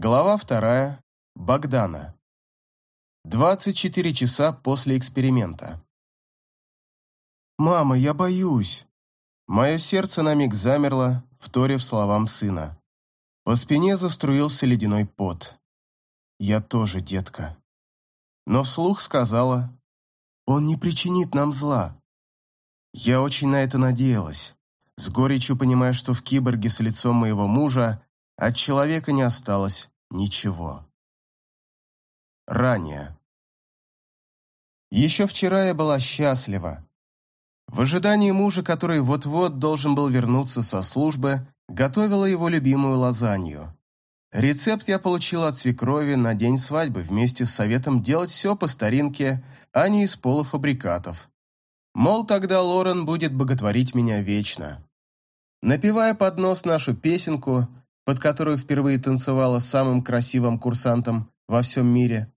Глава вторая. Богдана. 24 часа после эксперимента. «Мама, я боюсь!» Мое сердце на миг замерло, вторив словам сына. По спине заструился ледяной пот. «Я тоже, детка». Но вслух сказала, «Он не причинит нам зла». Я очень на это надеялась, с горечью понимая, что в киборге с лицом моего мужа от человека не осталось ничего. Ранее. Еще вчера я была счастлива. В ожидании мужа, который вот-вот должен был вернуться со службы, готовила его любимую лазанью. Рецепт я получила от свекрови на день свадьбы вместе с советом делать все по старинке, а не из полуфабрикатов. Мол, тогда Лорен будет боготворить меня вечно. Напевая под нос нашу песенку, под которую впервые танцевала самым красивым курсантом во всем мире,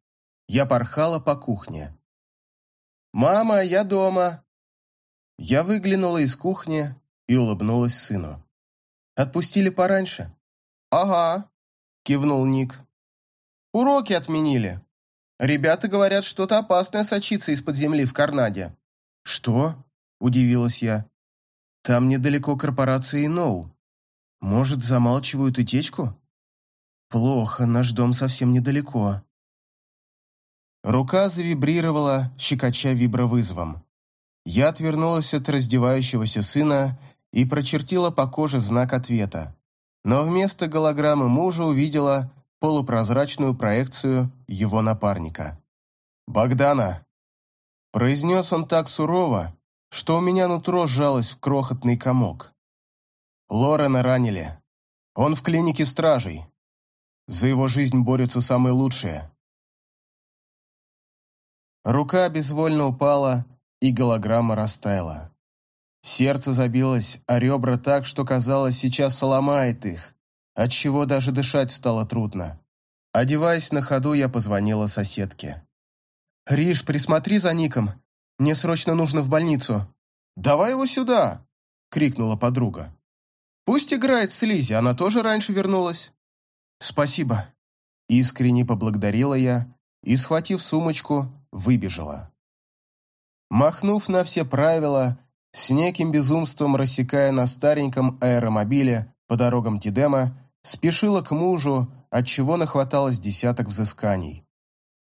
я порхала по кухне. «Мама, я дома!» Я выглянула из кухни и улыбнулась сыну. «Отпустили пораньше?» «Ага», — кивнул Ник. «Уроки отменили. Ребята говорят, что-то опасное сочится из-под земли в Карнаде». «Что?» – удивилась я. «Там недалеко корпорации Ноу. Может, замалчивают утечку? Плохо, наш дом совсем недалеко. Рука завибрировала, щекоча вибровызовом. Я отвернулась от раздевающегося сына и прочертила по коже знак ответа. Но вместо голограммы мужа увидела полупрозрачную проекцию его напарника. «Богдана!» Произнес он так сурово, что у меня нутро сжалось в крохотный комок. Лорена ранили. Он в клинике стражей. За его жизнь борются самые лучшие. Рука безвольно упала, и голограмма растаяла. Сердце забилось, а ребра так, что казалось, сейчас сломает их, отчего даже дышать стало трудно. Одеваясь на ходу, я позвонила соседке. «Риш, присмотри за Ником. Мне срочно нужно в больницу». «Давай его сюда!» — крикнула подруга. Пусть играет с Лизи, она тоже раньше вернулась. Спасибо. Искренне поблагодарила я и, схватив сумочку, выбежала. Махнув на все правила, с неким безумством рассекая на стареньком аэромобиле по дорогам Тидема, спешила к мужу, отчего нахваталось десяток взысканий.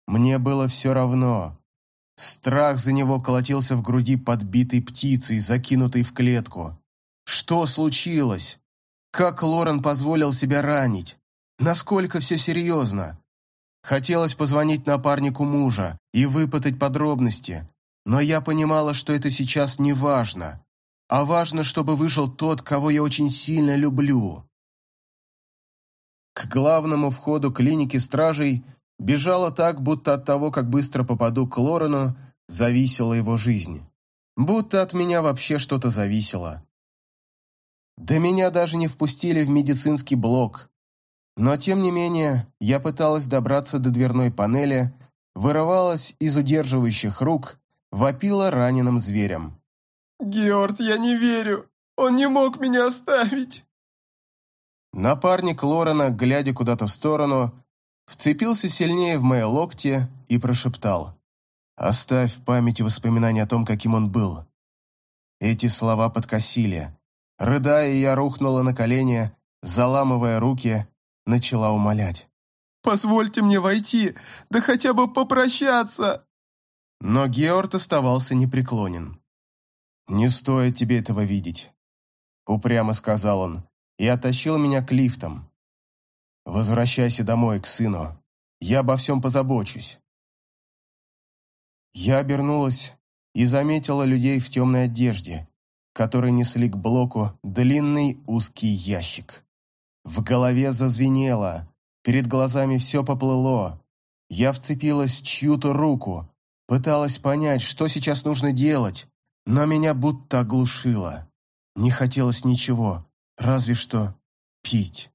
Мне было все равно. Страх за него колотился в груди подбитой птицей, закинутой в клетку. Что случилось? Как Лорен позволил себя ранить? Насколько все серьезно? Хотелось позвонить напарнику мужа и выпытать подробности, но я понимала, что это сейчас не важно, а важно, чтобы вышел тот, кого я очень сильно люблю. К главному входу клиники стражей бежала так, будто от того, как быстро попаду к Лорену, зависела его жизнь. Будто от меня вообще что-то зависело. Да меня даже не впустили в медицинский блок. Но, тем не менее, я пыталась добраться до дверной панели, вырывалась из удерживающих рук, вопила раненым зверем. «Георг, я не верю! Он не мог меня оставить!» Напарник Лорена, глядя куда-то в сторону, вцепился сильнее в мои локти и прошептал. «Оставь в памяти воспоминания о том, каким он был». Эти слова подкосили. Рыдая, я рухнула на колени, заламывая руки, начала умолять. «Позвольте мне войти, да хотя бы попрощаться!» Но Георг оставался непреклонен. «Не стоит тебе этого видеть», — упрямо сказал он и оттащил меня к лифтам. «Возвращайся домой, к сыну. Я обо всем позабочусь». Я обернулась и заметила людей в темной одежде, которые несли к блоку длинный узкий ящик. В голове зазвенело, перед глазами все поплыло. Я вцепилась в чью-то руку, пыталась понять, что сейчас нужно делать, но меня будто оглушило. Не хотелось ничего, разве что пить.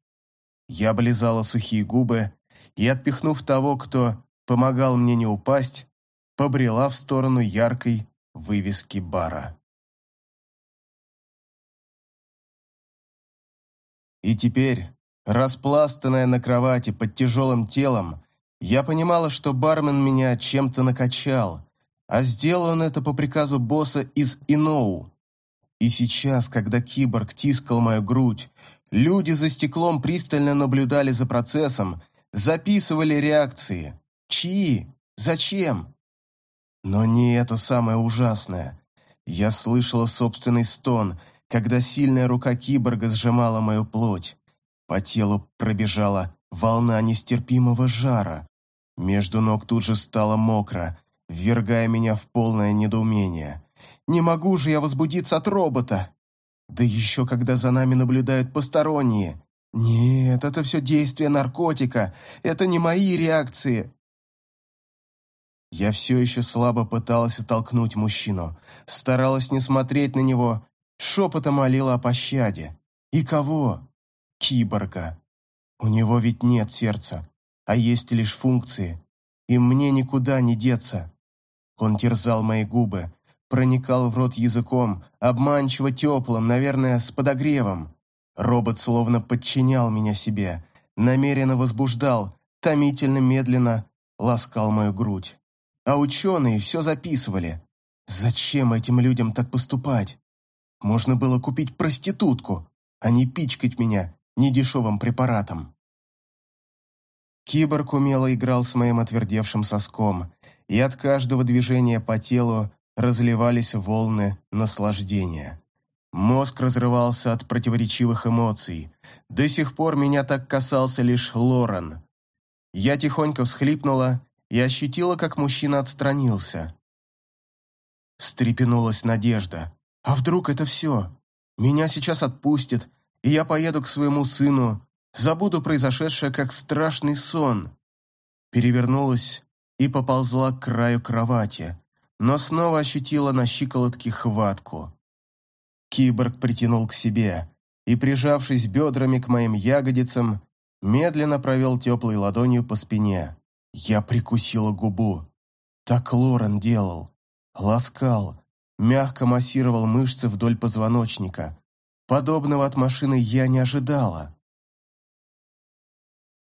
Я облизала сухие губы и, отпихнув того, кто помогал мне не упасть, побрела в сторону яркой вывески бара. И теперь, Распластанная на кровати под тяжелым телом, я понимала, что бармен меня чем-то накачал, а сделал он это по приказу босса из Иноу. И сейчас, когда киборг тискал мою грудь, люди за стеклом пристально наблюдали за процессом, записывали реакции. Чьи? Зачем? Но не это самое ужасное. Я слышала собственный стон, когда сильная рука киборга сжимала мою плоть. По телу пробежала волна нестерпимого жара. Между ног тут же стало мокро, ввергая меня в полное недоумение. Не могу же я возбудиться от робота. Да еще когда за нами наблюдают посторонние. Нет, это все действие наркотика. Это не мои реакции. Я все еще слабо пыталась оттолкнуть мужчину, старалась не смотреть на него, шепотом молила о пощаде. И кого? Киборга. У него ведь нет сердца, а есть лишь функции, и мне никуда не деться. Он терзал мои губы, проникал в рот языком, обманчиво теплым, наверное, с подогревом. Робот словно подчинял меня себе, намеренно возбуждал, томительно медленно ласкал мою грудь. А ученые все записывали. Зачем этим людям так поступать? Можно было купить проститутку, а не пичкать меня недешевым препаратом. Киборг умело играл с моим отвердевшим соском, и от каждого движения по телу разливались волны наслаждения. Мозг разрывался от противоречивых эмоций. До сих пор меня так касался лишь Лорен. Я тихонько всхлипнула и ощутила, как мужчина отстранился. Встрепенулась надежда. А вдруг это все? Меня сейчас отпустят, и я поеду к своему сыну, забуду произошедшее как страшный сон. Перевернулась и поползла к краю кровати, но снова ощутила на щиколотке хватку. Киборг притянул к себе и, прижавшись бедрами к моим ягодицам, медленно провел теплой ладонью по спине. Я прикусила губу. Так Лорен делал. Ласкал, мягко массировал мышцы вдоль позвоночника. Подобного от машины я не ожидала.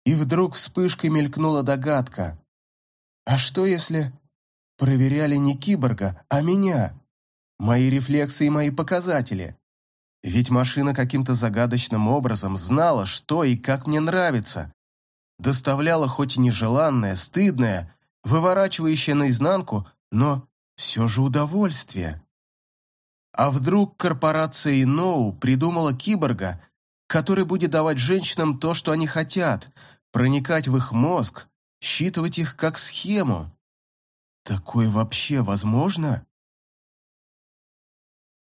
И вдруг вспышкой мелькнула догадка. А что если проверяли не киборга, а меня? Мои рефлексы и мои показатели. Ведь машина каким-то загадочным образом знала, что и как мне нравится, доставляло хоть и нежеланное, стыдное, выворачивающее наизнанку, но все же удовольствие. А вдруг корпорация Иноу придумала киборга, который будет давать женщинам то, что они хотят, проникать в их мозг, считывать их как схему? Такое вообще возможно?